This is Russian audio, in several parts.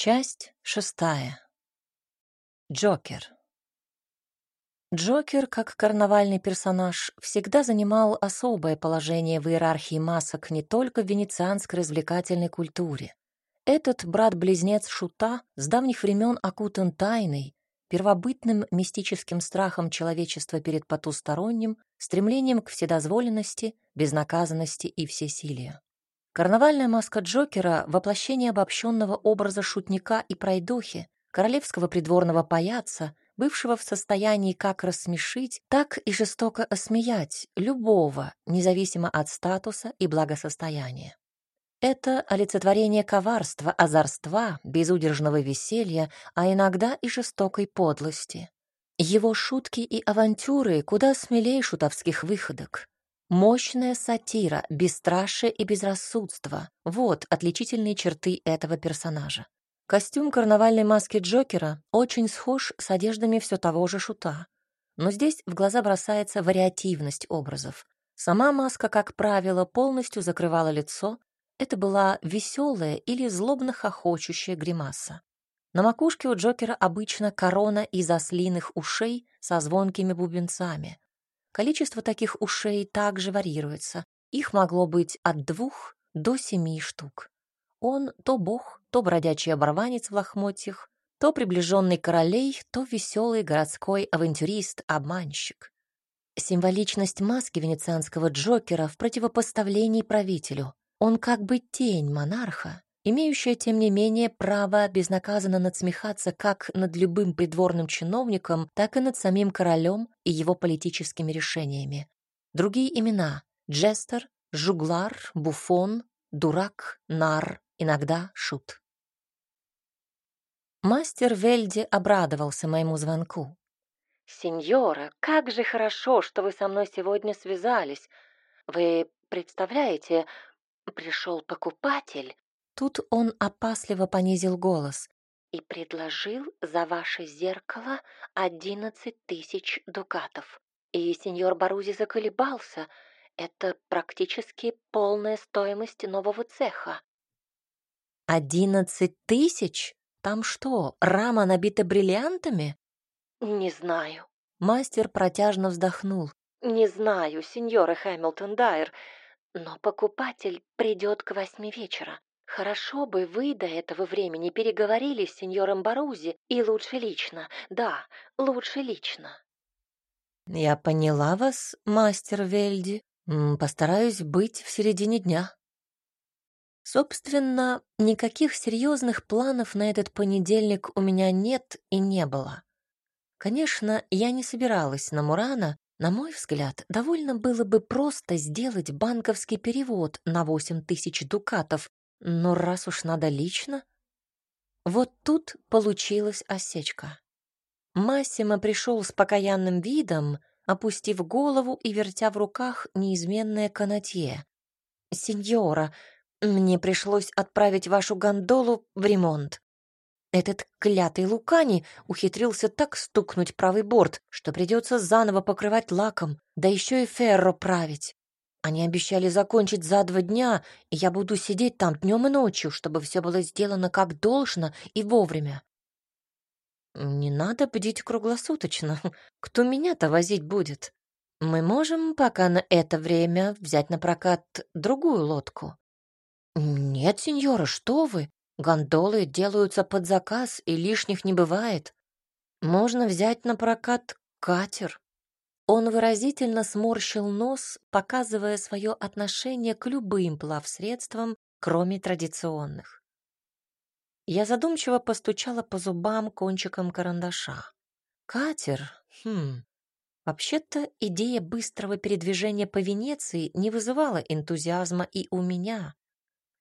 Часть шестая. Джокер. Джокер, как карнавальный персонаж, всегда занимал особое положение в иерархии масок не только в венецианской развлекательной культуре. Этот брат-близнец Шута с давних времен окутан тайной, первобытным мистическим страхом человечества перед потусторонним, стремлением к вседозволенности, безнаказанности и всесилию. Карнавальная маска Джокера — воплощение обобщенного образа шутника и пройдохи, королевского придворного паяца, бывшего в состоянии как рассмешить, так и жестоко осмеять любого, независимо от статуса и благосостояния. Это олицетворение коварства, озорства, безудержного веселья, а иногда и жестокой подлости. Его шутки и авантюры куда смелее шутовских выходок. Мощная сатира, бесстрашие и безрассудство — вот отличительные черты этого персонажа. Костюм карнавальной маски Джокера очень схож с одеждами все того же шута. Но здесь в глаза бросается вариативность образов. Сама маска, как правило, полностью закрывала лицо. Это была веселая или злобно хохочущая гримаса. На макушке у Джокера обычно корона из ослиных ушей со звонкими бубенцами. Количество таких ушей также варьируется. Их могло быть от двух до семи штук. Он то бог, то бродячий оборванец в лохмотьях, то приближенный королей, то веселый городской авантюрист-обманщик. Символичность маски венецианского Джокера в противопоставлении правителю. Он как бы тень монарха, имеющая, тем не менее, право безнаказанно надсмехаться как над любым придворным чиновником, так и над самим королем и его политическими решениями. Другие имена — Джестер, Жуглар, Буфон, Дурак, Нар, иногда Шут. Мастер Вельди обрадовался моему звонку. «Сеньора, как же хорошо, что вы со мной сегодня связались. Вы представляете, пришел покупатель, Тут он опасливо понизил голос. «И предложил за ваше зеркало одиннадцать тысяч дукатов. И сеньор Барузи заколебался. Это практически полная стоимость нового цеха». «Одиннадцать тысяч? Там что, рама набита бриллиантами?» «Не знаю». Мастер протяжно вздохнул. «Не знаю, сеньора Хэмилтон Дайер, но покупатель придет к восьми вечера. Хорошо бы вы до этого времени переговорили с сеньором Барузи, и лучше лично, да, лучше лично. Я поняла вас, мастер Вельди. Постараюсь быть в середине дня. Собственно, никаких серьезных планов на этот понедельник у меня нет и не было. Конечно, я не собиралась на Мурана. На мой взгляд, довольно было бы просто сделать банковский перевод на восемь тысяч дукатов но раз уж надо лично... Вот тут получилась осечка. Массимо пришел с покаянным видом, опустив голову и вертя в руках неизменное канатье. «Сеньора, мне пришлось отправить вашу гондолу в ремонт. Этот клятый Лукани ухитрился так стукнуть правый борт, что придется заново покрывать лаком, да еще и ферро править. Они обещали закончить за два дня, и я буду сидеть там днем и ночью, чтобы все было сделано как должно и вовремя. Не надо бдить круглосуточно. Кто меня-то возить будет? Мы можем пока на это время взять на прокат другую лодку. Нет, сеньора, что вы? Гондолы делаются под заказ, и лишних не бывает. Можно взять на прокат катер. Он выразительно сморщил нос, показывая свое отношение к любым плавсредствам, кроме традиционных. Я задумчиво постучала по зубам кончиком карандаша. Катер? Хм. Вообще-то идея быстрого передвижения по Венеции не вызывала энтузиазма и у меня.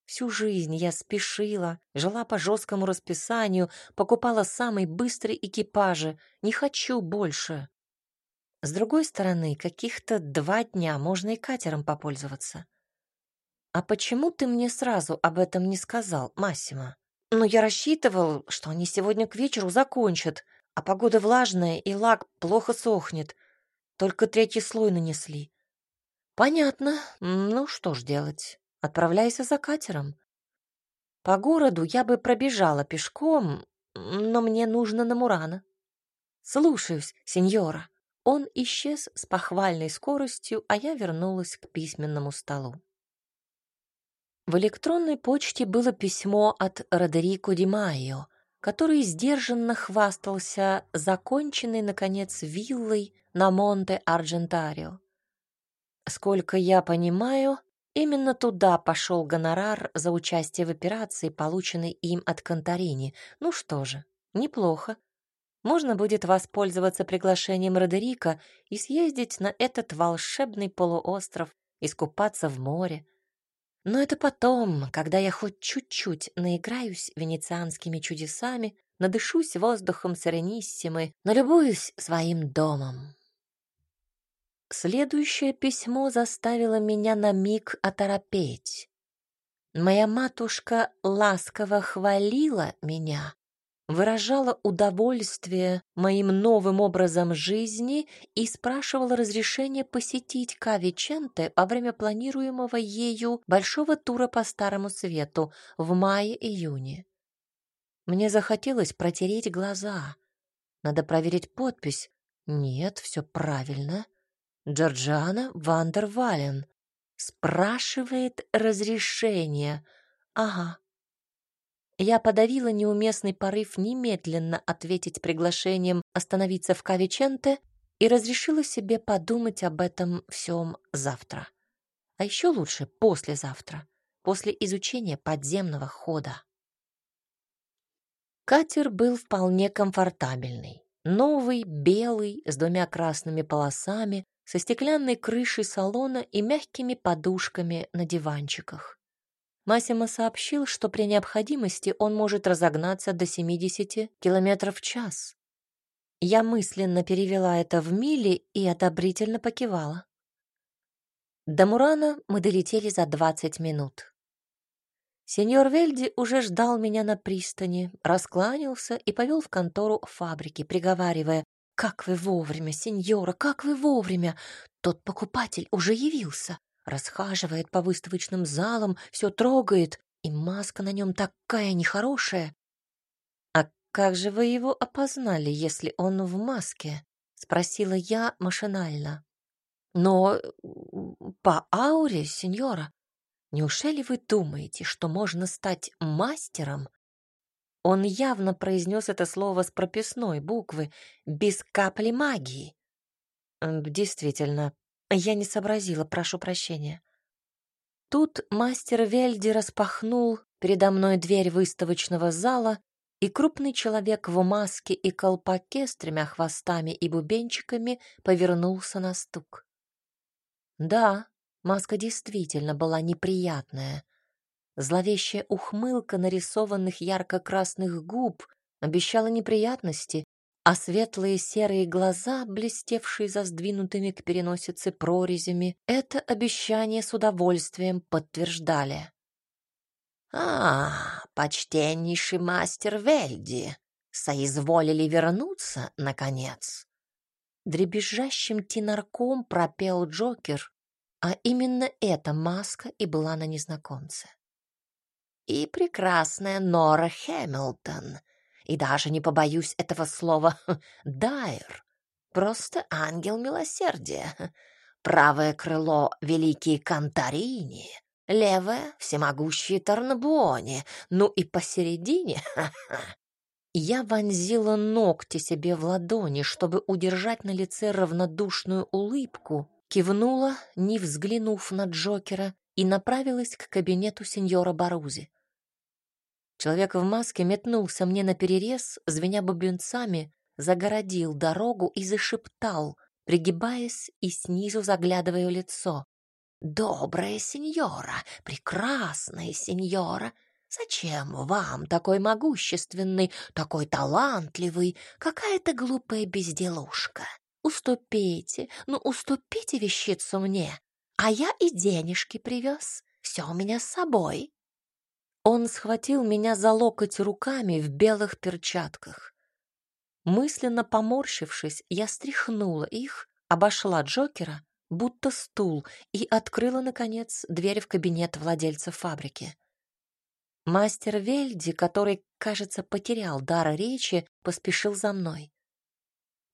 Всю жизнь я спешила, жила по жесткому расписанию, покупала самые быстрые экипажи. Не хочу больше. С другой стороны, каких-то два дня можно и катером попользоваться. А почему ты мне сразу об этом не сказал, Массимо? Ну, я рассчитывал, что они сегодня к вечеру закончат, а погода влажная, и лак плохо сохнет. Только третий слой нанесли. Понятно. Ну, что ж делать? Отправляйся за катером. По городу я бы пробежала пешком, но мне нужно на Мурана. Слушаюсь, сеньора. Он исчез с похвальной скоростью, а я вернулась к письменному столу. В электронной почте было письмо от Родерико Ди который сдержанно хвастался законченной, наконец, виллой на Монте-Арджентарио. Сколько я понимаю, именно туда пошел гонорар за участие в операции, полученной им от Конторини. Ну что же, неплохо можно будет воспользоваться приглашением Родерика и съездить на этот волшебный полуостров, искупаться в море. Но это потом, когда я хоть чуть-чуть наиграюсь венецианскими чудесами, надышусь воздухом Серениссимы, налюбуюсь своим домом. Следующее письмо заставило меня на миг оторопеть. Моя матушка ласково хвалила меня, выражала удовольствие моим новым образом жизни и спрашивала разрешения посетить Кавиченте во время планируемого ею большого тура по Старому Свету в мае-июне. Мне захотелось протереть глаза. Надо проверить подпись. Нет, все правильно. Джорджана Вандервален спрашивает разрешение. Ага, я подавила неуместный порыв немедленно ответить приглашением остановиться в Кавиченте и разрешила себе подумать об этом всем завтра. А еще лучше послезавтра, после изучения подземного хода. Катер был вполне комфортабельный. Новый, белый, с двумя красными полосами, со стеклянной крышей салона и мягкими подушками на диванчиках. Массимо сообщил, что при необходимости он может разогнаться до 70 км в час. Я мысленно перевела это в мили и одобрительно покивала. До Мурана мы долетели за 20 минут. Сеньор Вельди уже ждал меня на пристани, раскланялся и повел в контору фабрики, приговаривая, «Как вы вовремя, сеньора, как вы вовремя! Тот покупатель уже явился расхаживает по выставочным залам, все трогает, и маска на нем такая нехорошая. А как же вы его опознали, если он в маске? спросила я машинально. Но по ауре, сеньора, неужели вы думаете, что можно стать мастером? Он явно произнес это слово с прописной буквы, без капли магии. Действительно, я не сообразила, прошу прощения. Тут мастер Вельди распахнул передо мной дверь выставочного зала, и крупный человек в маске и колпаке с тремя хвостами и бубенчиками повернулся на стук. Да, маска действительно была неприятная. Зловещая ухмылка нарисованных ярко-красных губ обещала неприятности, а светлые серые глаза, блестевшие за сдвинутыми к переносице прорезями, это обещание с удовольствием подтверждали. «А, почтеннейший мастер Вельди, соизволили вернуться, наконец?» Дребезжащим тенарком пропел Джокер, а именно эта маска и была на незнакомце. «И прекрасная Нора Хэмилтон, и даже не побоюсь этого слова «дайр». Просто ангел милосердия. Правое крыло — великие Кантарини, левое — всемогущие Тарнабуони, ну и посередине Я вонзила ногти себе в ладони, чтобы удержать на лице равнодушную улыбку, кивнула, не взглянув на Джокера, и направилась к кабинету сеньора Барузи. Человек в маске метнулся мне на перерез, звеня бубенцами, загородил дорогу и зашептал, пригибаясь и снизу заглядывая в лицо. «Добрая сеньора, прекрасная сеньора, зачем вам такой могущественный, такой талантливый, какая-то глупая безделушка? Уступите, ну уступите вещицу мне, а я и денежки привез, все у меня с собой». Он схватил меня за локоть руками в белых перчатках. Мысленно поморщившись, я стряхнула их, обошла Джокера, будто стул, и открыла, наконец, дверь в кабинет владельца фабрики. Мастер Вельди, который, кажется, потерял дар речи, поспешил за мной.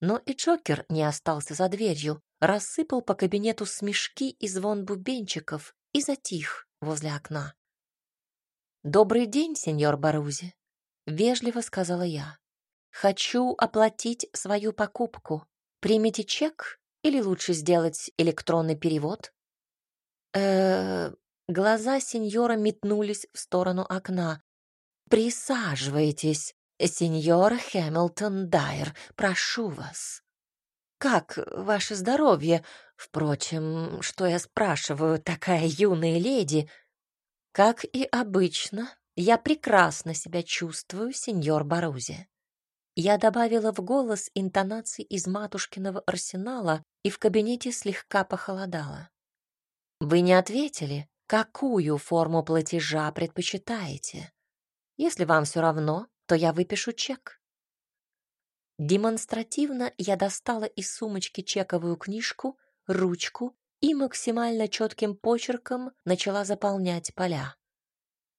Но и Джокер не остался за дверью, рассыпал по кабинету смешки и звон бубенчиков и затих возле окна. «Добрый день, сеньор Барузи», — вежливо сказала я. «Хочу оплатить свою покупку. Примите чек или лучше сделать электронный перевод?» э Глаза сеньора метнулись в сторону окна. «Присаживайтесь, сеньор Хэмилтон Дайер, прошу вас». «Как ваше здоровье? Впрочем, что я спрашиваю, такая юная леди?» «Как и обычно, я прекрасно себя чувствую, сеньор Барузи». Я добавила в голос интонации из матушкиного арсенала, и в кабинете слегка похолодало. «Вы не ответили, какую форму платежа предпочитаете? Если вам все равно, то я выпишу чек». Демонстративно я достала из сумочки чековую книжку, ручку и максимально четким почерком начала заполнять поля.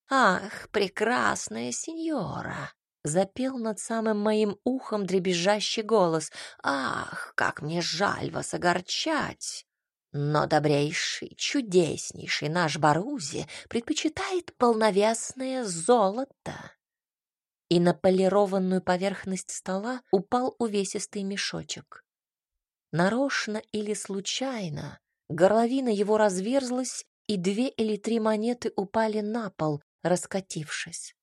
«Ах, прекрасная сеньора!» — запел над самым моим ухом дребезжащий голос. «Ах, как мне жаль вас огорчать! Но добрейший, чудеснейший наш Барузи предпочитает полновесное золото и на полированную поверхность стола упал увесистый мешочек. Нарочно или случайно горловина его разверзлась, и две или три монеты упали на пол, раскатившись.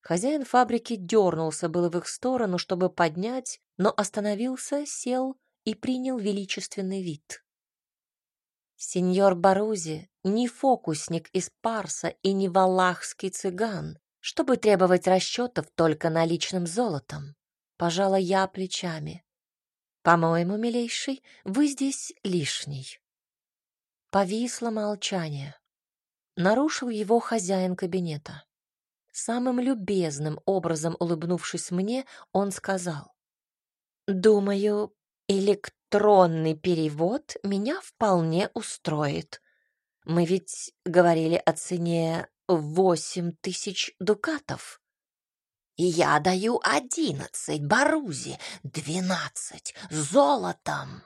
Хозяин фабрики дернулся было в их сторону, чтобы поднять, но остановился, сел и принял величественный вид. Сеньор Барузи не фокусник из Парса и не валахский цыган, чтобы требовать расчетов только наличным золотом. Пожала я плечами. По-моему, милейший, вы здесь лишний. Повисло молчание. Нарушил его хозяин кабинета. Самым любезным образом улыбнувшись мне, он сказал. «Думаю, электронный перевод меня вполне устроит. Мы ведь говорили о цене восемь тысяч дукатов. Я даю одиннадцать, Барузи, двенадцать, золотом.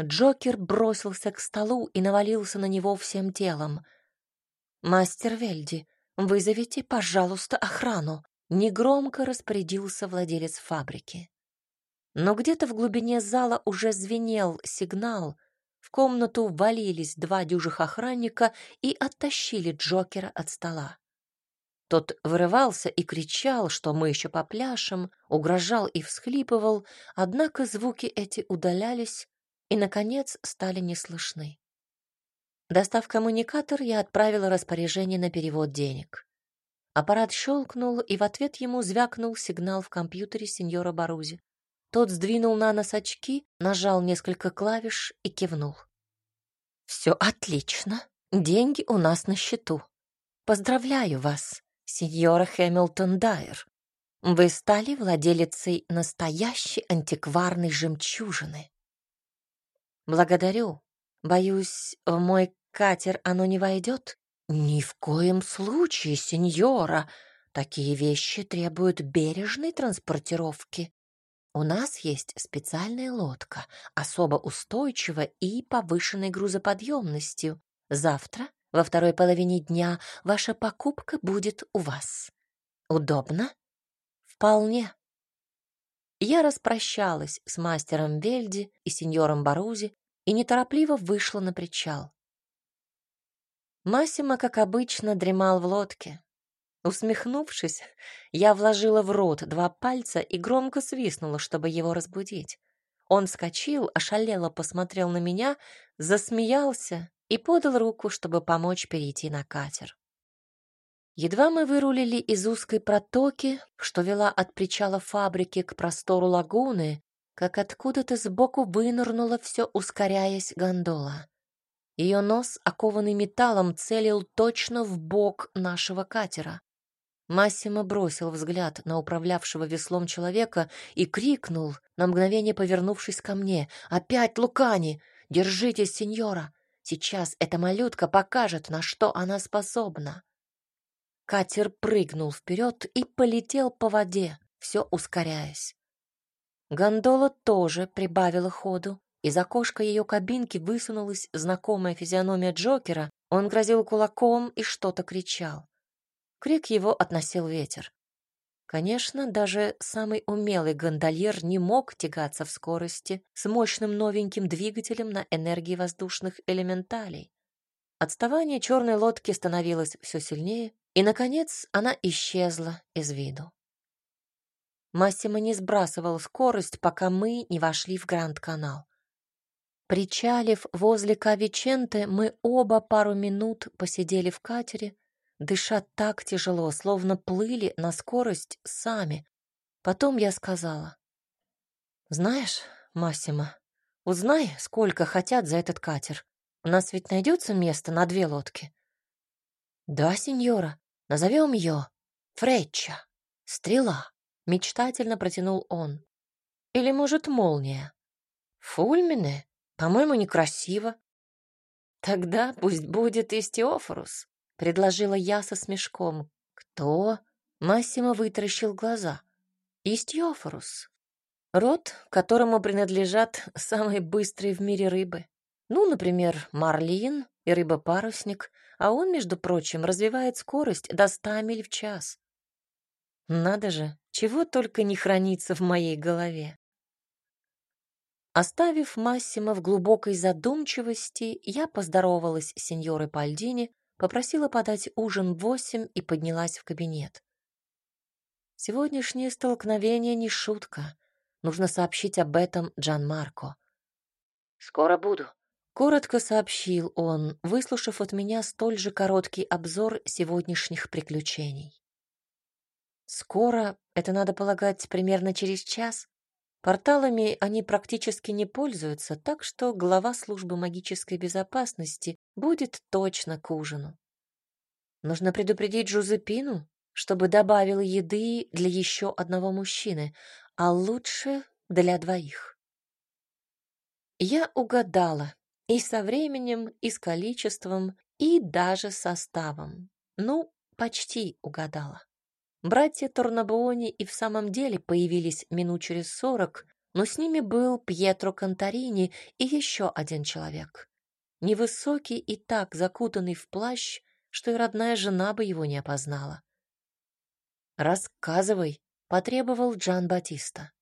Джокер бросился к столу и навалился на него всем телом. «Мастер Вельди, вызовите, пожалуйста, охрану», — негромко распорядился владелец фабрики. Но где-то в глубине зала уже звенел сигнал, в комнату ввалились два дюжих охранника и оттащили Джокера от стола. Тот вырывался и кричал, что мы еще попляшем, угрожал и всхлипывал, однако звуки эти удалялись и, наконец, стали неслышны. Достав коммуникатор, я отправила распоряжение на перевод денег. Аппарат щелкнул, и в ответ ему звякнул сигнал в компьютере сеньора Барузи. Тот сдвинул на нос очки, нажал несколько клавиш и кивнул. «Все отлично. Деньги у нас на счету. Поздравляю вас, сеньора Хэмилтон Дайер. Вы стали владелицей настоящей антикварной жемчужины. Благодарю. Боюсь, в мой катер оно не войдет? Ни в коем случае, сеньора. Такие вещи требуют бережной транспортировки. У нас есть специальная лодка, особо устойчивая и повышенной грузоподъемностью. Завтра, во второй половине дня, ваша покупка будет у вас. Удобно? Вполне. Я распрощалась с мастером Вельди и сеньором Барузи и неторопливо вышла на причал. Массимо, как обычно, дремал в лодке. Усмехнувшись, я вложила в рот два пальца и громко свистнула, чтобы его разбудить. Он вскочил, ошалело посмотрел на меня, засмеялся и подал руку, чтобы помочь перейти на катер. Едва мы вырулили из узкой протоки, что вела от причала фабрики к простору лагуны, как откуда-то сбоку вынырнула все ускоряясь гондола. Ее нос, окованный металлом, целил точно в бок нашего катера. Массимо бросил взгляд на управлявшего веслом человека и крикнул, на мгновение повернувшись ко мне. «Опять Лукани! Держитесь, сеньора! Сейчас эта малютка покажет, на что она способна!» Катер прыгнул вперед и полетел по воде, все ускоряясь. Гондола тоже прибавила ходу. Из окошка ее кабинки высунулась знакомая физиономия Джокера. Он грозил кулаком и что-то кричал. Крик его относил ветер. Конечно, даже самый умелый гондольер не мог тягаться в скорости с мощным новеньким двигателем на энергии воздушных элементалей. Отставание черной лодки становилось все сильнее, и, наконец, она исчезла из виду. Массимо не сбрасывал скорость, пока мы не вошли в Гранд-канал. Причалив возле Кавиченте, мы оба пару минут посидели в катере, дыша так тяжело, словно плыли на скорость сами. Потом я сказала, «Знаешь, Массимо, узнай, сколько хотят за этот катер. У нас ведь найдется место на две лодки». «Да, сеньора, назовем ее Фречча, стрела», — мечтательно протянул он. «Или, может, молния?» «Фульмине? По-моему, некрасиво». «Тогда пусть будет Истиофорус», — предложила я со смешком. «Кто?» — Массимо вытаращил глаза. «Истьофорус. Род, которому принадлежат самые быстрые в мире рыбы. Ну, например, марлин и рыба-парусник, а он, между прочим, развивает скорость до ста миль в час. Надо же, чего только не хранится в моей голове. Оставив Массимо в глубокой задумчивости, я поздоровалась с сеньорой Пальдини, попросила подать ужин в восемь и поднялась в кабинет. Сегодняшнее столкновение не шутка. Нужно сообщить об этом Джан Марко. «Скоро буду», — коротко сообщил он, выслушав от меня столь же короткий обзор сегодняшних приключений. «Скоро, это надо полагать, примерно через час?» Порталами они практически не пользуются, так что глава службы магической безопасности будет точно к ужину. Нужно предупредить Жузепину, чтобы добавила еды для еще одного мужчины, а лучше для двоих. Я угадала и со временем, и с количеством, и даже составом. Ну, почти угадала. Братья Торнабуони и в самом деле появились минут через сорок, но с ними был Пьетро Конторини и еще один человек. Невысокий и так закутанный в плащ, что и родная жена бы его не опознала. «Рассказывай», — потребовал Джан Батиста.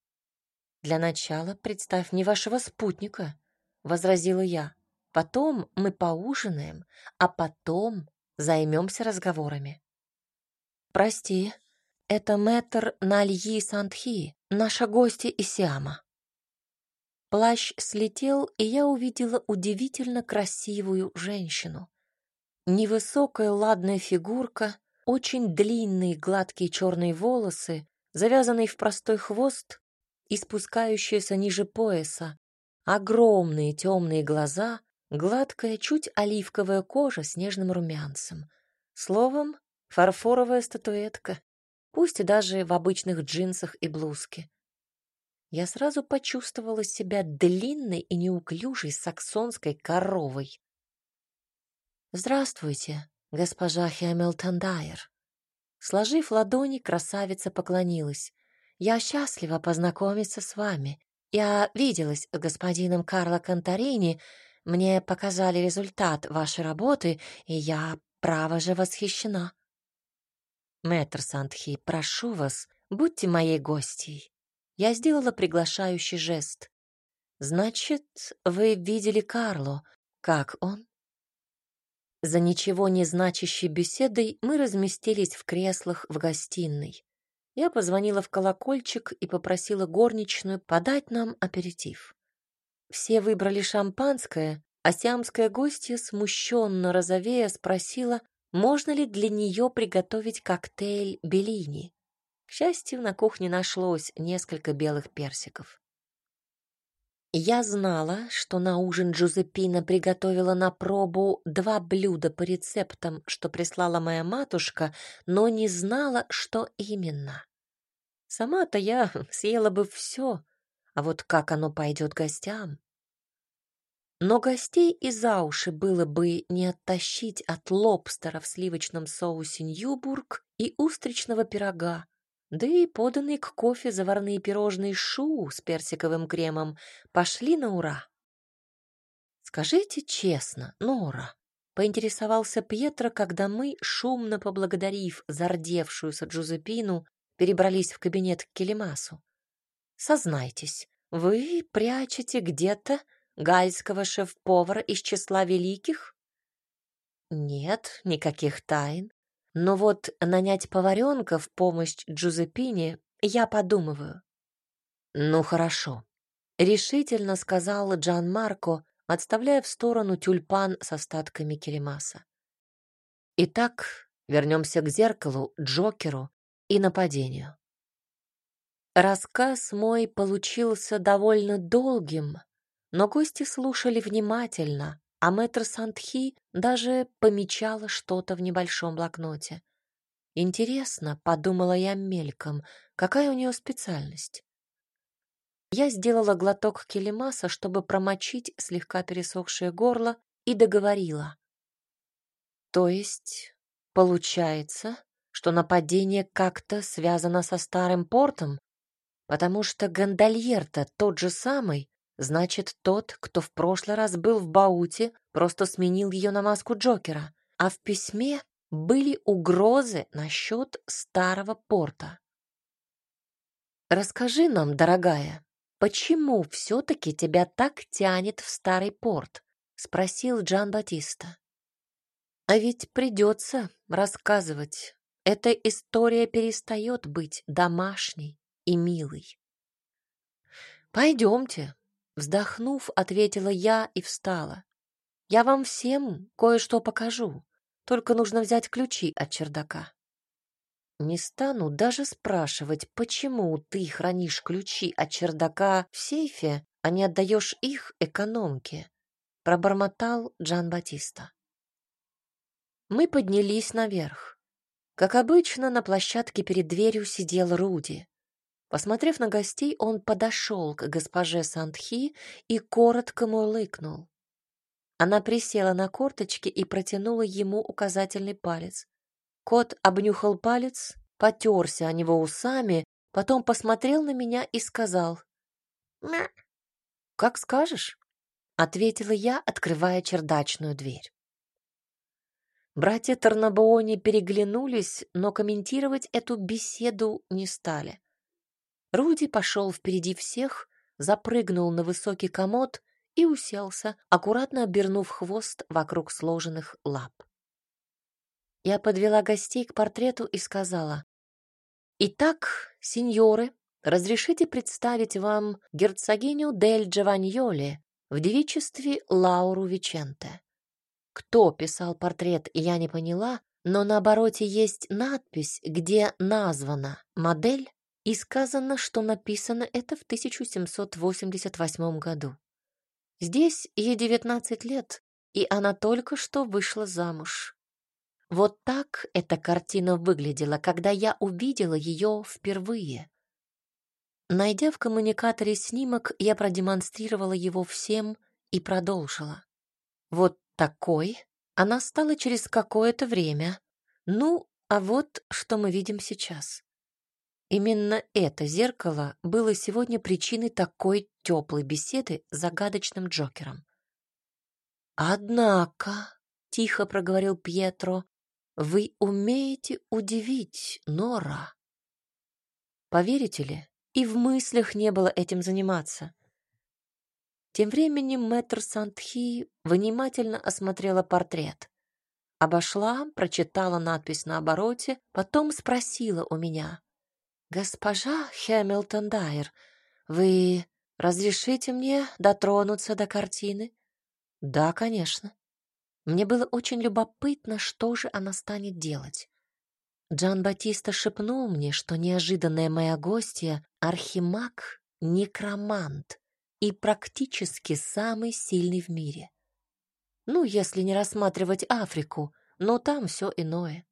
«Для начала представь мне вашего спутника», — возразила я. «Потом мы поужинаем, а потом займемся разговорами». «Прости», это мэтр Нальи Сандхи, наша гостья из Сиама. Плащ слетел, и я увидела удивительно красивую женщину. Невысокая ладная фигурка, очень длинные гладкие черные волосы, завязанные в простой хвост и спускающиеся ниже пояса, огромные темные глаза, гладкая, чуть оливковая кожа с нежным румянцем. Словом, фарфоровая статуэтка пусть и даже в обычных джинсах и блузке. Я сразу почувствовала себя длинной и неуклюжей саксонской коровой. «Здравствуйте, госпожа Хэмилтон Дайер». Сложив ладони, красавица поклонилась. «Я счастлива познакомиться с вами. Я виделась с господином Карло Конторини, мне показали результат вашей работы, и я, право же, восхищена». «Мэтр Сандхи, прошу вас, будьте моей гостьей». Я сделала приглашающий жест. «Значит, вы видели Карло. Как он?» За ничего не значащей беседой мы разместились в креслах в гостиной. Я позвонила в колокольчик и попросила горничную подать нам аперитив. Все выбрали шампанское, а сиамская гостья, смущенно розовея, спросила, можно ли для нее приготовить коктейль Беллини. К счастью, на кухне нашлось несколько белых персиков. Я знала, что на ужин Джузеппина приготовила на пробу два блюда по рецептам, что прислала моя матушка, но не знала, что именно. Сама-то я съела бы все, а вот как оно пойдет гостям? Но гостей и за уши было бы не оттащить от лобстера в сливочном соусе Ньюбург и устричного пирога, да и поданные к кофе заварные пирожные шу с персиковым кремом пошли на ура. «Скажите честно, Нора», — поинтересовался Пьетро, когда мы, шумно поблагодарив зардевшуюся Джузепину, перебрались в кабинет к Келемасу. «Сознайтесь, вы прячете где-то гальского шеф-повара из числа великих?» «Нет, никаких тайн. Но вот нанять поваренка в помощь Джузепине я подумываю». «Ну, хорошо», — решительно сказал Джан Марко, отставляя в сторону тюльпан с остатками керемаса. Итак, вернемся к зеркалу, Джокеру и нападению. Рассказ мой получился довольно долгим, но гости слушали внимательно, а мэтр Сандхи даже помечала что-то в небольшом блокноте. Интересно, подумала я мельком, какая у нее специальность. Я сделала глоток келемаса, чтобы промочить слегка пересохшее горло, и договорила. То есть, получается, что нападение как-то связано со старым портом? Потому что гондольер-то тот же самый, значит, тот, кто в прошлый раз был в Бауте, просто сменил ее на маску Джокера, а в письме были угрозы насчет старого порта. «Расскажи нам, дорогая, почему все-таки тебя так тянет в старый порт?» — спросил Джан Батиста. «А ведь придется рассказывать. Эта история перестает быть домашней и милой». «Пойдемте», — вздохнув, ответила я и встала. «Я вам всем кое-что покажу, только нужно взять ключи от чердака». Не стану даже спрашивать, почему ты хранишь ключи от чердака в сейфе, а не отдаешь их экономке, пробормотал Джан Батиста. Мы поднялись наверх. Как обычно, на площадке перед дверью сидел Руди. Посмотрев на гостей, он подошел к госпоже Сандхи и коротко мурлыкнул. Она присела на корточки и протянула ему указательный палец. Кот обнюхал палец, потерся о него усами, потом посмотрел на меня и сказал «Мя». «Как скажешь», — ответила я, открывая чердачную дверь. Братья Тарнабоони переглянулись, но комментировать эту беседу не стали. Руди пошел впереди всех, запрыгнул на высокий комод и уселся, аккуратно обернув хвост вокруг сложенных лап. Я подвела гостей к портрету и сказала, «Итак, сеньоры, разрешите представить вам герцогиню Дель Джованьоли в девичестве Лауру Виченте». Кто писал портрет, я не поняла, но на обороте есть надпись, где названа модель и сказано, что написано это в 1788 году. Здесь ей 19 лет, и она только что вышла замуж. Вот так эта картина выглядела, когда я увидела ее впервые. Найдя в коммуникаторе снимок, я продемонстрировала его всем и продолжила. Вот такой она стала через какое-то время. Ну, а вот что мы видим сейчас. Именно это зеркало было сегодня причиной такой теплой беседы с загадочным Джокером. «Однако», — тихо проговорил Пьетро, вы умеете удивить, Нора. Поверите ли, и в мыслях не было этим заниматься. Тем временем мэтр Сантхи внимательно осмотрела портрет. Обошла, прочитала надпись на обороте, потом спросила у меня. «Госпожа Хэмилтон Дайер, вы разрешите мне дотронуться до картины?» «Да, конечно». Мне было очень любопытно, что же она станет делать. Джан Батиста шепнул мне, что неожиданная моя гостья — архимаг, некромант и практически самый сильный в мире. Ну, если не рассматривать Африку, но там все иное.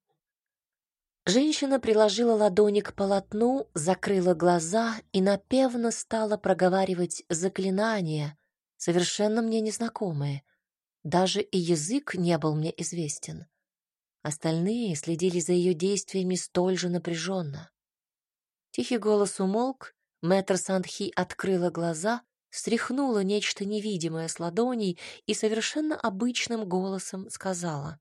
Женщина приложила ладони к полотну, закрыла глаза и напевно стала проговаривать заклинание, совершенно мне незнакомые. Даже и язык не был мне известен. Остальные следили за ее действиями столь же напряженно. Тихий голос умолк, мэтр Сандхи открыла глаза, стряхнула нечто невидимое с ладоней и совершенно обычным голосом сказала.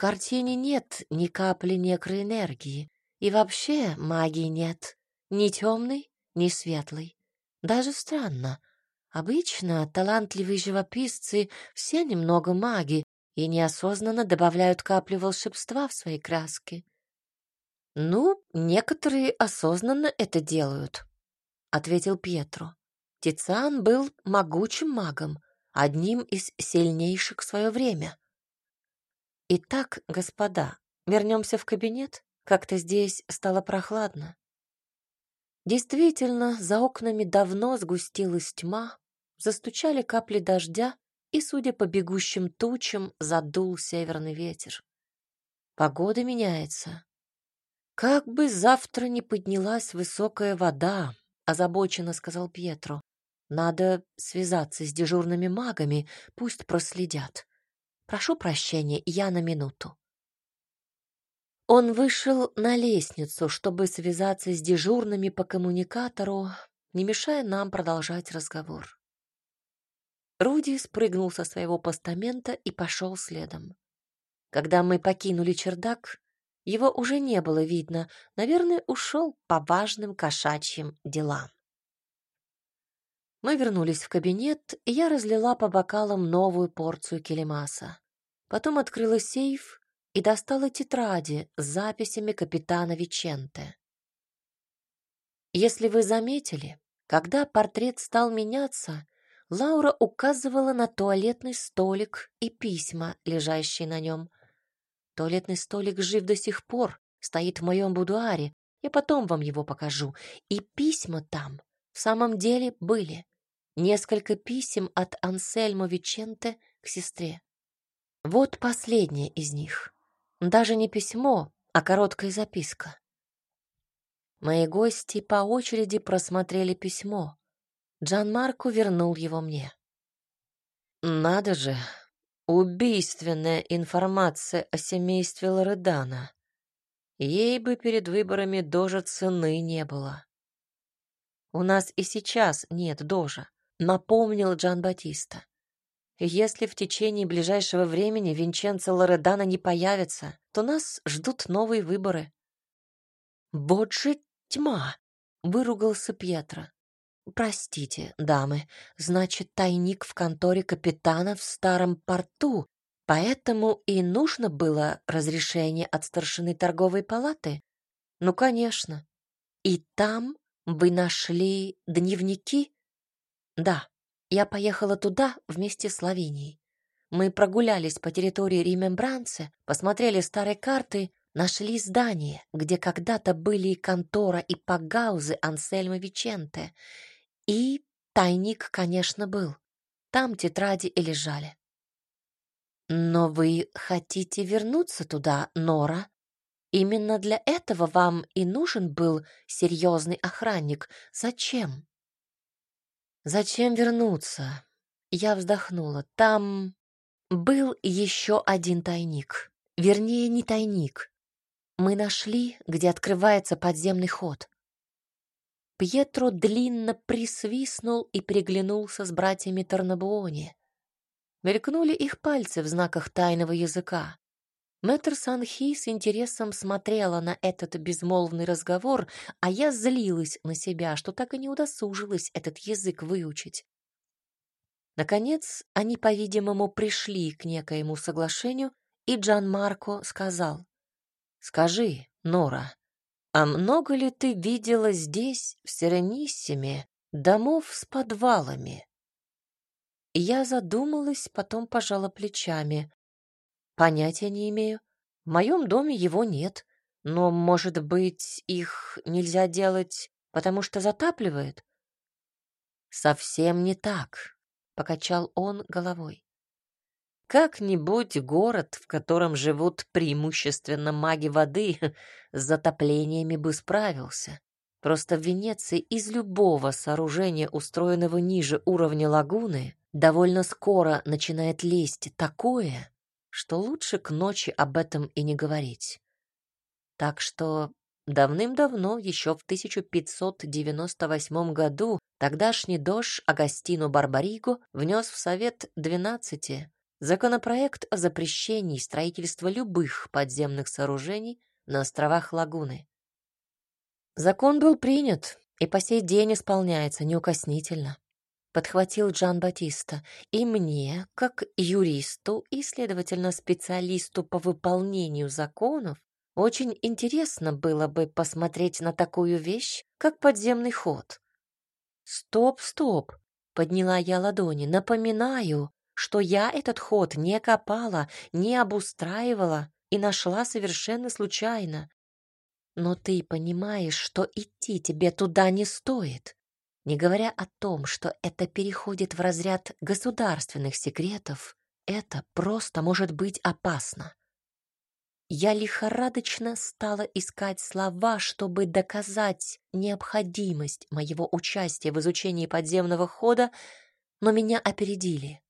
«В картине нет ни капли некроэнергии, и вообще магии нет, ни темной, ни светлой. Даже странно. Обычно талантливые живописцы все немного маги и неосознанно добавляют каплю волшебства в свои краски. Ну, некоторые осознанно это делают, ответил Пьетро. Тициан был могучим магом, одним из сильнейших в свое время. Итак, господа, вернемся в кабинет. Как-то здесь стало прохладно. Действительно, за окнами давно сгустилась тьма, застучали капли дождя, и, судя по бегущим тучам, задул северный ветер. Погода меняется. Как бы завтра не поднялась высокая вода, озабоченно сказал Пьетро. Надо связаться с дежурными магами, пусть проследят. Прошу прощения, я на минуту. Он вышел на лестницу, чтобы связаться с дежурными по коммуникатору, не мешая нам продолжать разговор. Руди спрыгнул со своего постамента и пошел следом. Когда мы покинули чердак, его уже не было видно, наверное, ушел по важным кошачьим делам. Мы вернулись в кабинет, и я разлила по бокалам новую порцию келемаса. Потом открыла сейф и достала тетради с записями капитана Виченте. Если вы заметили, когда портрет стал меняться, Лаура указывала на туалетный столик и письма, лежащие на нем. Туалетный столик жив до сих пор, стоит в моем будуаре, я потом вам его покажу. И письма там в самом деле были. Несколько писем от Ансельмо Виченте к сестре. Вот последнее из них. Даже не письмо, а короткая записка. Мои гости по очереди просмотрели письмо. Джан Марко вернул его мне. Надо же, убийственная информация о семействе Лоредана. Ей бы перед выборами дожа цены не было. У нас и сейчас нет дожа, напомнил Джан Батиста. Если в течение ближайшего времени Винченцо Лоредана не появится, то нас ждут новые выборы. Вот же тьма, выругался Пьетро. Простите, дамы, значит, тайник в конторе капитана в старом порту, поэтому и нужно было разрешение от старшины торговой палаты? Ну, конечно. И там вы нашли дневники? Да. Я поехала туда вместе с Лавинией. Мы прогулялись по территории Римембранце, посмотрели старые карты, нашли здание, где когда-то были контора и пагаузы Ансельма Виченте. И тайник, конечно, был. Там тетради и лежали. Но вы хотите вернуться туда, Нора? Именно для этого вам и нужен был серьезный охранник. Зачем? Зачем вернуться? Я вздохнула. Там был еще один тайник. Вернее, не тайник. Мы нашли, где открывается подземный ход. Пьетро длинно присвистнул и приглянулся с братьями Торнабуони. Мелькнули их пальцы в знаках тайного языка. Мэтр Санхи с интересом смотрела на этот безмолвный разговор, а я злилась на себя, что так и не удосужилась этот язык выучить. Наконец, они, по-видимому, пришли к некоему соглашению, и Джан Марко сказал: "Скажи, Нора, а много ли ты видела здесь, в Серениссиме, домов с подвалами?" Я задумалась, потом пожала плечами. Понятия не имею. В моем доме его нет. Но, может быть, их нельзя делать, потому что затапливает? Совсем не так, покачал он головой. Как-нибудь город, в котором живут преимущественно маги воды, с затоплениями бы справился. Просто в Венеции из любого сооружения, устроенного ниже уровня лагуны, довольно скоро начинает лезть такое, что лучше к ночи об этом и не говорить. Так что давным-давно, еще в 1598 году, тогдашний дож Агастино Барбариго внес в Совет 12 законопроект о запрещении строительства любых подземных сооружений на островах Лагуны. Закон был принят и по сей день исполняется неукоснительно подхватил Джан Батиста. И мне, как юристу и, следовательно, специалисту по выполнению законов, очень интересно было бы посмотреть на такую вещь, как подземный ход. Стоп, стоп, подняла я ладони. Напоминаю, что я этот ход не копала, не обустраивала и нашла совершенно случайно. Но ты понимаешь, что идти тебе туда не стоит не говоря о том, что это переходит в разряд государственных секретов, это просто может быть опасно. Я лихорадочно стала искать слова, чтобы доказать необходимость моего участия в изучении подземного хода, но меня опередили.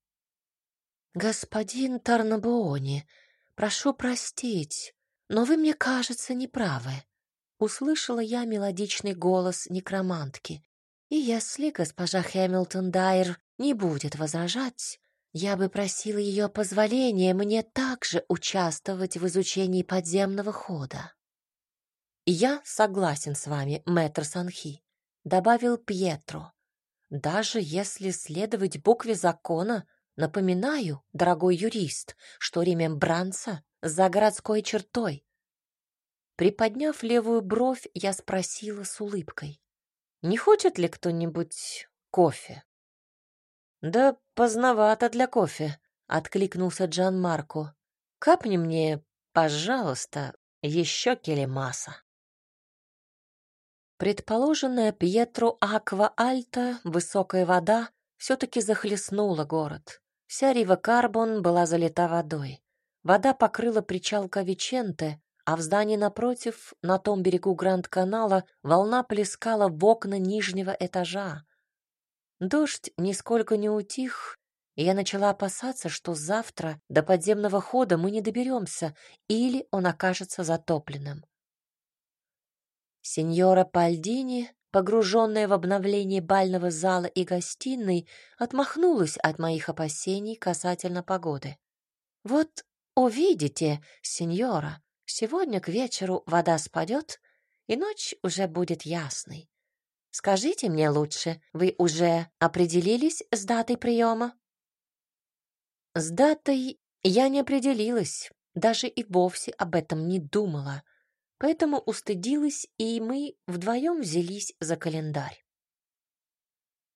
«Господин Тарнабуони, прошу простить, но вы, мне кажется, неправы», — услышала я мелодичный голос некромантки. И если госпожа Хэмилтон Дайер не будет возражать, я бы просила ее позволения мне также участвовать в изучении подземного хода. «Я согласен с вами, мэтр Санхи», — добавил Пьетро. «Даже если следовать букве закона, напоминаю, дорогой юрист, что ремембранца за городской чертой». Приподняв левую бровь, я спросила с улыбкой. Не хочет ли кто-нибудь кофе? Да поздновато для кофе, откликнулся Джан Марко. Капни мне, пожалуйста, еще келемаса. Предположенная Пьетро Аква Альта, высокая вода, все-таки захлестнула город. Вся Рива Карбон была залита водой. Вода покрыла причал Кавиченте, а в здании напротив, на том берегу Гранд-канала, волна плескала в окна нижнего этажа. Дождь нисколько не утих, и я начала опасаться, что завтра до подземного хода мы не доберемся, или он окажется затопленным. Сеньора Пальдини, погруженная в обновление бального зала и гостиной, отмахнулась от моих опасений касательно погоды. «Вот увидите, сеньора, Сегодня к вечеру вода спадет, и ночь уже будет ясной. Скажите мне лучше, вы уже определились с датой приема? С датой я не определилась, даже и вовсе об этом не думала, поэтому устыдилась, и мы вдвоем взялись за календарь.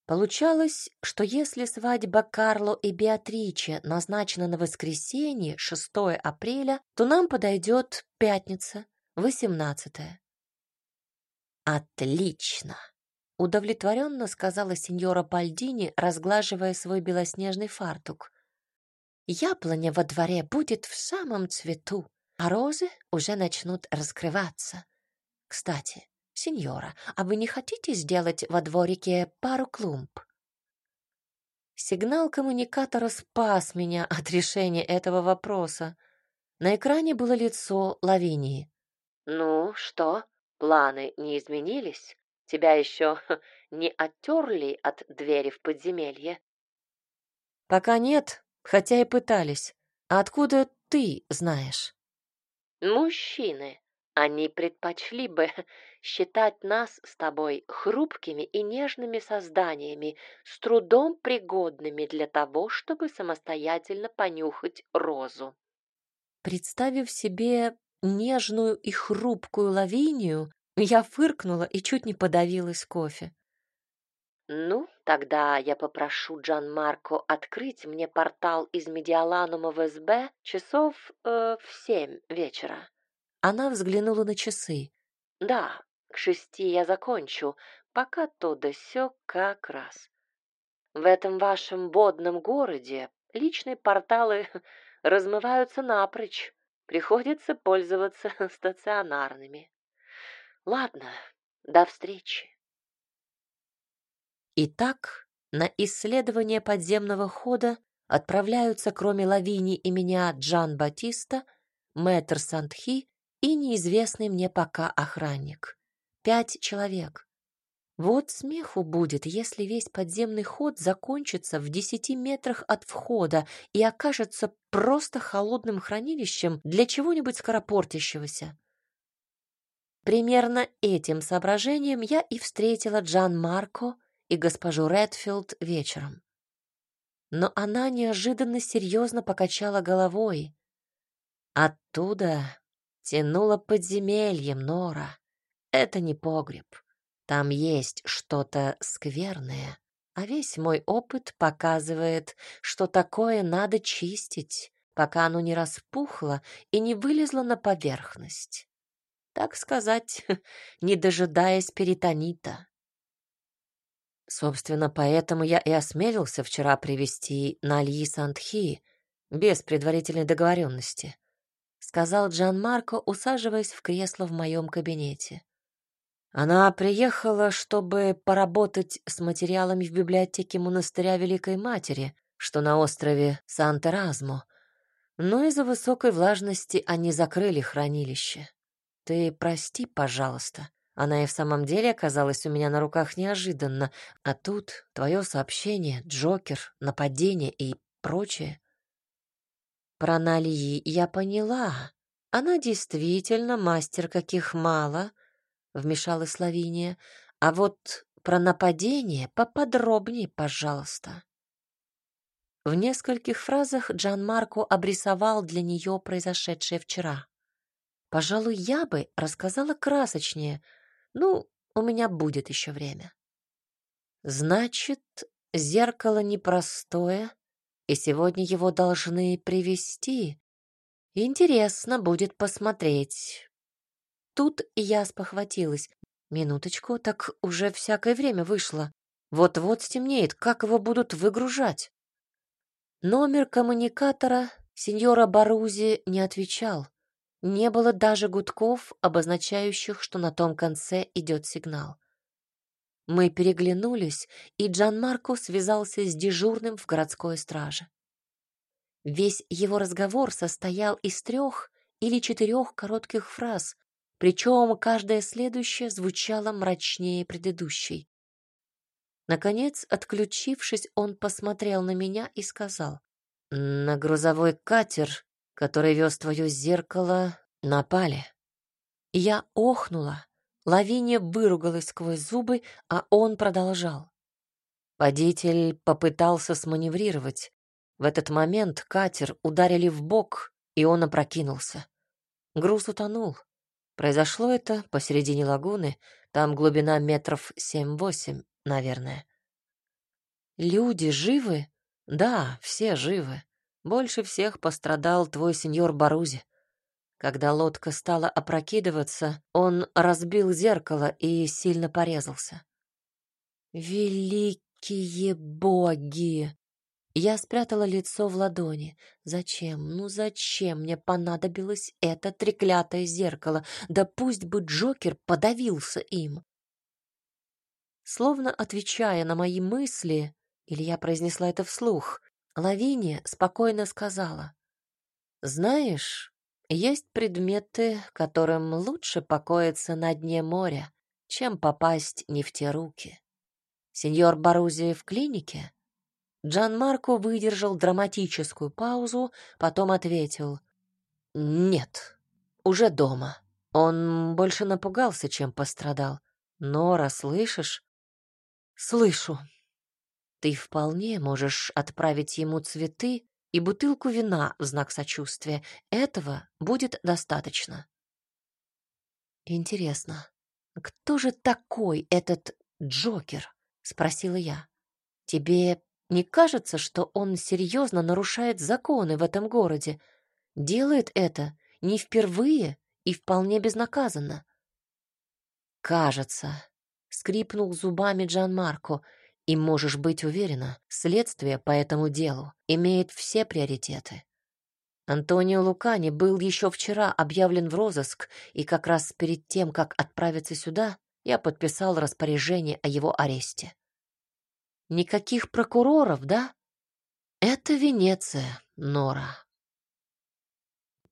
Получалось, что если свадьба Карло и Беатриче назначена на воскресенье, 6 апреля, то нам подойдет пятница, 18. Отлично, удовлетворенно сказала сеньора Бальдини, разглаживая свой белоснежный фартук. Яблоня во дворе будет в самом цвету, а розы уже начнут раскрываться. Кстати, «Сеньора, а вы не хотите сделать во дворике пару клумб?» Сигнал коммуникатора спас меня от решения этого вопроса. На экране было лицо Лавинии. «Ну что, планы не изменились? Тебя еще не оттерли от двери в подземелье?» «Пока нет, хотя и пытались. А откуда ты знаешь?» «Мужчины. Они предпочли бы считать нас с тобой хрупкими и нежными созданиями, с трудом пригодными для того, чтобы самостоятельно понюхать розу. Представив себе нежную и хрупкую лавинию, я фыркнула и чуть не подавилась кофе. «Ну, тогда я попрошу Джан Марко открыть мне портал из Медиаланума в СБ часов э, в семь вечера». Она взглянула на часы. «Да, к шести я закончу, пока то да сё как раз. В этом вашем бодном городе личные порталы размываются напрочь, приходится пользоваться стационарными. Ладно, До встречи. Итак, на исследование подземного хода отправляются, кроме Лавини и меня, Джан Батиста, Мэтр Сандхи и неизвестный мне пока охранник. Пять человек. Вот смеху будет, если весь подземный ход закончится в десяти метрах от входа и окажется просто холодным хранилищем для чего-нибудь скоропортящегося. Примерно этим соображением я и встретила Джан Марко и госпожу Редфилд вечером. Но она неожиданно серьезно покачала головой. Оттуда тянуло подземельем Нора. Это не погреб. Там есть что-то скверное, а весь мой опыт показывает, что такое надо чистить, пока оно не распухло и не вылезло на поверхность. Так сказать, не дожидаясь перитонита. Собственно, поэтому я и осмелился вчера привести Нальи Сандхи без предварительной договоренности, сказал Джан Марко, усаживаясь в кресло в моем кабинете. Она приехала, чтобы поработать с материалами в библиотеке монастыря Великой Матери, что на острове Сан-Теразмо. Но из-за высокой влажности они закрыли хранилище. Ты прости, пожалуйста. Она и в самом деле оказалась у меня на руках неожиданно, а тут твое сообщение, Джокер, нападение и прочее. Про Налии я поняла. Она действительно мастер каких мало — вмешалась Лавиния. А вот про нападение поподробнее, пожалуйста. В нескольких фразах Джан Марко обрисовал для нее произошедшее вчера. Пожалуй, я бы рассказала красочнее. Ну, у меня будет еще время. Значит, зеркало непростое, и сегодня его должны привести. Интересно будет посмотреть, Тут я спохватилась. Минуточку, так уже всякое время вышло. Вот-вот стемнеет, как его будут выгружать? Номер коммуникатора сеньора Барузи не отвечал. Не было даже гудков, обозначающих, что на том конце идет сигнал. Мы переглянулись, и Джан Марко связался с дежурным в городской страже. Весь его разговор состоял из трех или четырех коротких фраз, причем каждая следующая звучала мрачнее предыдущей. Наконец, отключившись, он посмотрел на меня и сказал, «На грузовой катер, который вез твое зеркало, напали». Я охнула, Лавиния выругалась сквозь зубы, а он продолжал. Водитель попытался сманеврировать. В этот момент катер ударили в бок, и он опрокинулся. Груз утонул. Произошло это посередине лагуны, там глубина метров семь-восемь, наверное. Люди живы? Да, все живы. Больше всех пострадал твой сеньор Барузи. Когда лодка стала опрокидываться, он разбил зеркало и сильно порезался. Великие боги! Я спрятала лицо в ладони. Зачем? Ну зачем мне понадобилось это треклятое зеркало? Да пусть бы Джокер подавился им. Словно отвечая на мои мысли, или я произнесла это вслух, Лавиния спокойно сказала: "Знаешь, есть предметы, которым лучше покоиться на дне моря, чем попасть не в те руки. Сеньор Барузи в клинике, Джан Марко выдержал драматическую паузу, потом ответил: "Нет, уже дома. Он больше напугался, чем пострадал. Нора, слышишь? Слышу. Ты вполне можешь отправить ему цветы и бутылку вина в знак сочувствия. Этого будет достаточно. Интересно, кто же такой этот Джокер? спросила я. Тебе не кажется, что он серьезно нарушает законы в этом городе? Делает это не впервые и вполне безнаказанно. Кажется, скрипнул зубами Джан Марко, и можешь быть уверена, следствие по этому делу имеет все приоритеты. Антонио Лукани был еще вчера объявлен в розыск, и как раз перед тем, как отправиться сюда, я подписал распоряжение о его аресте. Никаких прокуроров, да? Это Венеция, Нора.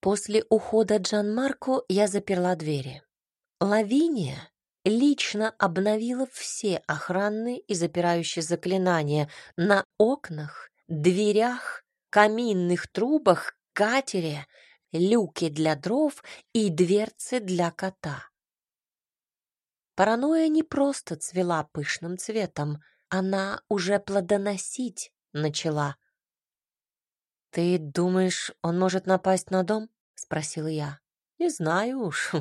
После ухода Джан Марко я заперла двери. Лавиния лично обновила все охранные и запирающие заклинания на окнах, дверях, каминных трубах, катере, люки для дров и дверцы для кота. Паранойя не просто цвела пышным цветом, она уже плодоносить начала. «Ты думаешь, он может напасть на дом?» — спросила я. «Не знаю уж,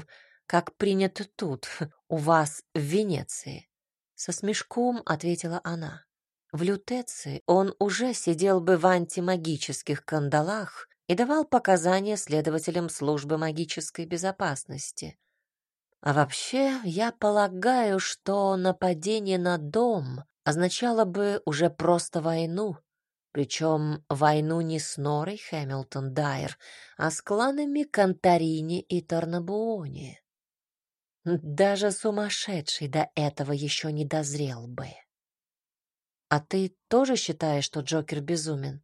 как принято тут, у вас в Венеции. Со смешком ответила она. В Лютеции он уже сидел бы в антимагических кандалах и давал показания следователям службы магической безопасности. А вообще, я полагаю, что нападение на дом означало бы уже просто войну, причем войну не с Норой Хэмилтон Дайер, а с кланами Конторини и Торнабуони. Даже сумасшедший до этого еще не дозрел бы. А ты тоже считаешь, что Джокер безумен?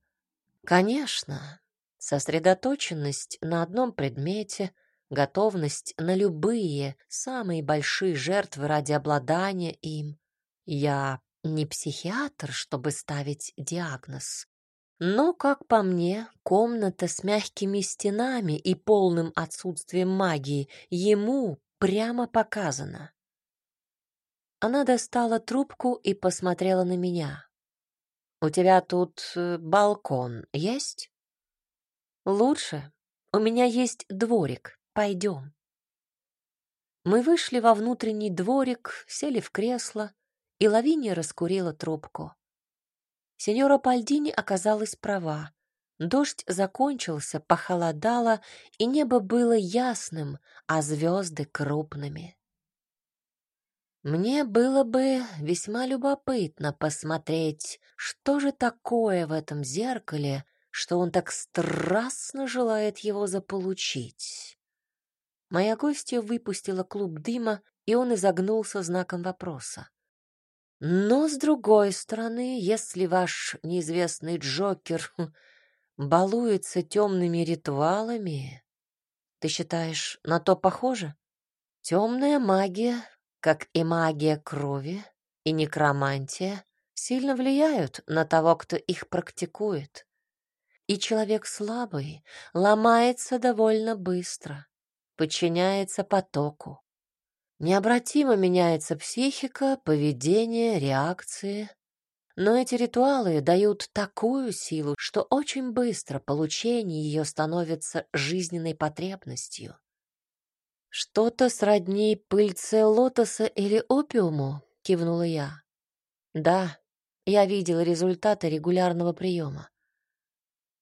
Конечно. Сосредоточенность на одном предмете, готовность на любые, самые большие жертвы ради обладания им. Я не психиатр, чтобы ставить диагноз. Но, как по мне, комната с мягкими стенами и полным отсутствием магии ему прямо показано. Она достала трубку и посмотрела на меня. «У тебя тут э, балкон есть?» «Лучше. У меня есть дворик. Пойдем». Мы вышли во внутренний дворик, сели в кресло, и Лавиния раскурила трубку. Сеньора Пальдини оказалась права. Дождь закончился, похолодало, и небо было ясным, а звезды крупными. Мне было бы весьма любопытно посмотреть, что же такое в этом зеркале, что он так страстно желает его заполучить. Моя гостья выпустила клуб дыма, и он изогнулся знаком вопроса. Но, с другой стороны, если ваш неизвестный Джокер балуется темными ритуалами. Ты считаешь, на то похоже? Темная магия, как и магия крови и некромантия, сильно влияют на того, кто их практикует. И человек слабый ломается довольно быстро, подчиняется потоку. Необратимо меняется психика, поведение, реакции. Но эти ритуалы дают такую силу, что очень быстро получение ее становится жизненной потребностью. Что-то сродни пыльце лотоса или опиуму, кивнула я. Да, я видела результаты регулярного приема.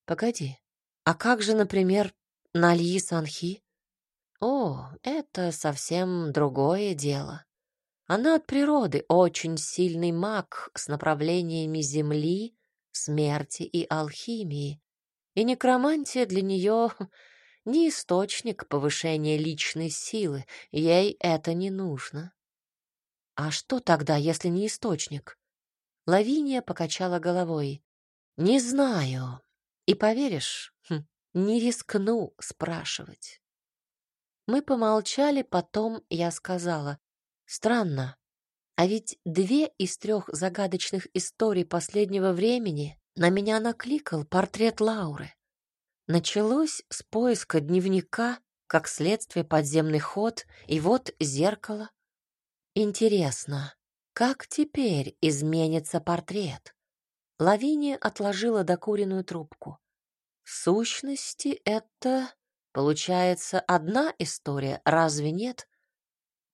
Погоди, а как же, например, Нальи Санхи? О, это совсем другое дело. Она от природы очень сильный маг с направлениями земли, смерти и алхимии, и некромантия для нее не источник повышения личной силы, ей это не нужно. А что тогда, если не источник? Лавиния покачала головой. Не знаю. И поверишь, хм, не рискну спрашивать. Мы помолчали, потом я сказала: Странно. А ведь две из трех загадочных историй последнего времени на меня накликал портрет Лауры. Началось с поиска дневника, как следствие подземный ход, и вот зеркало. Интересно, как теперь изменится портрет? Лавиния отложила докуренную трубку. В сущности, это, получается, одна история, разве нет?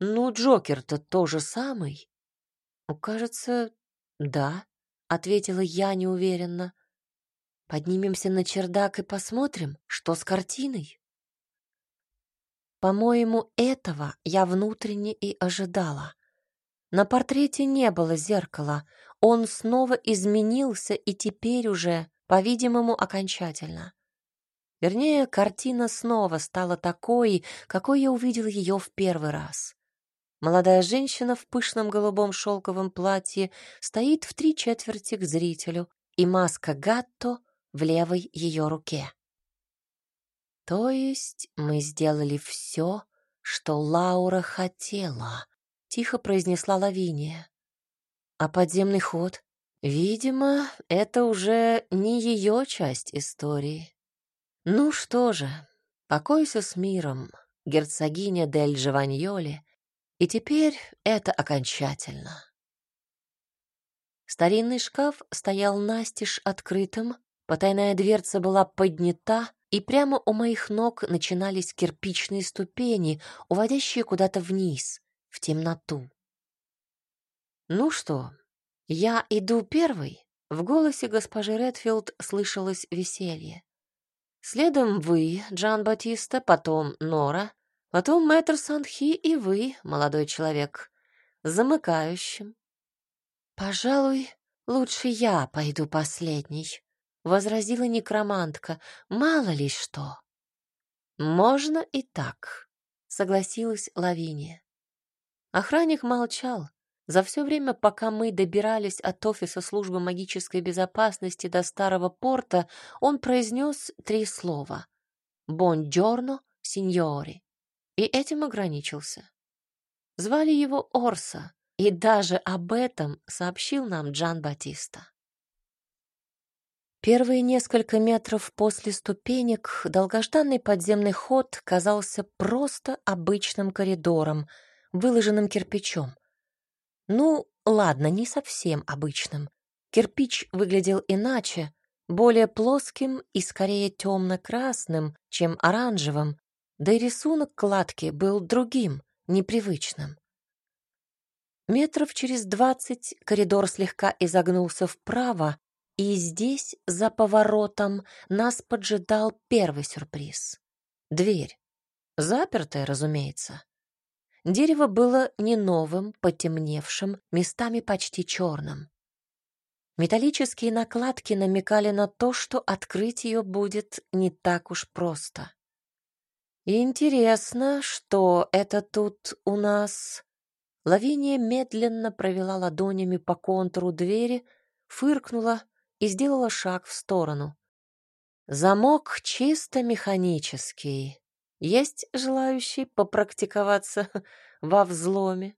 Ну, Джокер-то то же самый. Ну, кажется, да, ответила я неуверенно. Поднимемся на чердак и посмотрим, что с картиной. По-моему, этого я внутренне и ожидала. На портрете не было зеркала. Он снова изменился и теперь уже, по-видимому, окончательно. Вернее, картина снова стала такой, какой я увидела ее в первый раз. Молодая женщина в пышном голубом шелковом платье стоит в три четверти к зрителю, и маска Гатто в левой ее руке. То есть мы сделали все, что Лаура хотела, тихо произнесла Лавиния. А подземный ход? Видимо, это уже не ее часть истории. Ну что же, покойся с миром, герцогиня Дель Джованьоли, и теперь это окончательно. Старинный шкаф стоял настежь открытым, потайная дверца была поднята, и прямо у моих ног начинались кирпичные ступени, уводящие куда-то вниз, в темноту. «Ну что, я иду первый?» В голосе госпожи Редфилд слышалось веселье. «Следом вы, Джан Батиста, потом Нора, потом мэтр Санхи и вы, молодой человек, замыкающим. «Пожалуй, лучше я пойду последней», — возразила некромантка. «Мало ли что». «Можно и так», — согласилась Лавиния. Охранник молчал. За все время, пока мы добирались от офиса службы магической безопасности до старого порта, он произнес три слова «Бонджорно, сеньори», и этим ограничился. Звали его Орса, и даже об этом сообщил нам Джан Батиста. Первые несколько метров после ступенек долгожданный подземный ход казался просто обычным коридором, выложенным кирпичом. Ну, ладно, не совсем обычным. Кирпич выглядел иначе, более плоским и скорее темно-красным, чем оранжевым, да и рисунок кладки был другим, непривычным. Метров через двадцать коридор слегка изогнулся вправо, и здесь, за поворотом, нас поджидал первый сюрприз. Дверь. Запертая, разумеется. Дерево было не новым, потемневшим, местами почти черным. Металлические накладки намекали на то, что открыть ее будет не так уж просто. Интересно, что это тут у нас Лавиния медленно провела ладонями по контуру двери, фыркнула и сделала шаг в сторону. Замок чисто механический. Есть желающий попрактиковаться во взломе?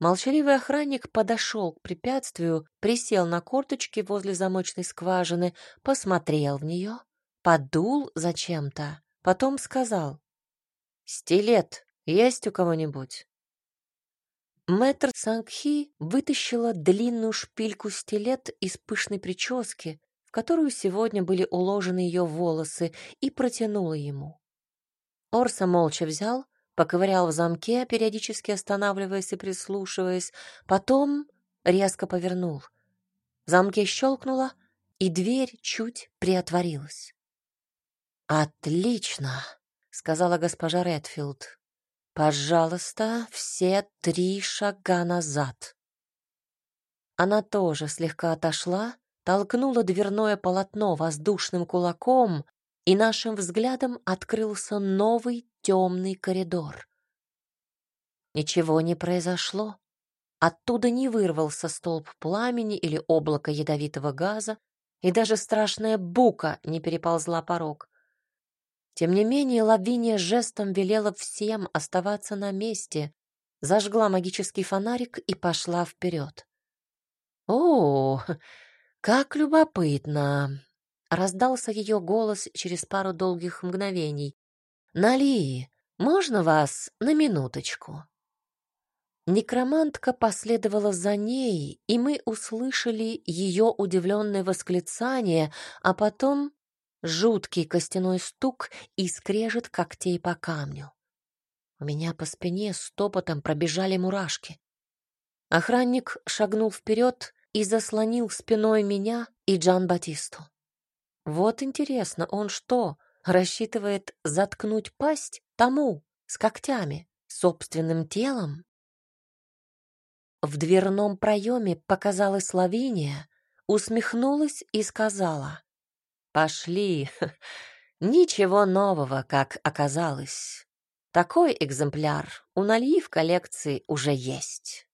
Молчаливый охранник подошел к препятствию, присел на корточки возле замочной скважины, посмотрел в нее, подул зачем-то, потом сказал. «Стилет есть у кого-нибудь?» Мэтр Сангхи вытащила длинную шпильку-стилет из пышной прически, в которую сегодня были уложены ее волосы, и протянула ему. Орса молча взял, поковырял в замке, периодически останавливаясь и прислушиваясь, потом резко повернул. В замке щелкнуло, и дверь чуть приотворилась. «Отлично!» — сказала госпожа Редфилд. Пожалуйста, все три шага назад. Она тоже слегка отошла, толкнула дверное полотно воздушным кулаком, и нашим взглядом открылся новый темный коридор. Ничего не произошло. Оттуда не вырвался столб пламени или облако ядовитого газа, и даже страшная бука не переползла порог. Тем не менее, Лавиния жестом велела всем оставаться на месте, зажгла магический фонарик и пошла вперед. «О, как любопытно!» — раздался ее голос через пару долгих мгновений. «Нали, можно вас на минуточку?» Некромантка последовала за ней, и мы услышали ее удивленное восклицание, а потом жуткий костяной стук и скрежет когтей по камню. У меня по спине стопотом пробежали мурашки. Охранник шагнул вперед и заслонил спиной меня и Джан Батисту. Вот интересно, он что, рассчитывает заткнуть пасть тому с когтями, собственным телом? В дверном проеме показалась Лавиния, усмехнулась и сказала. Пошли. Ничего нового, как оказалось. Такой экземпляр у Нальи в коллекции уже есть.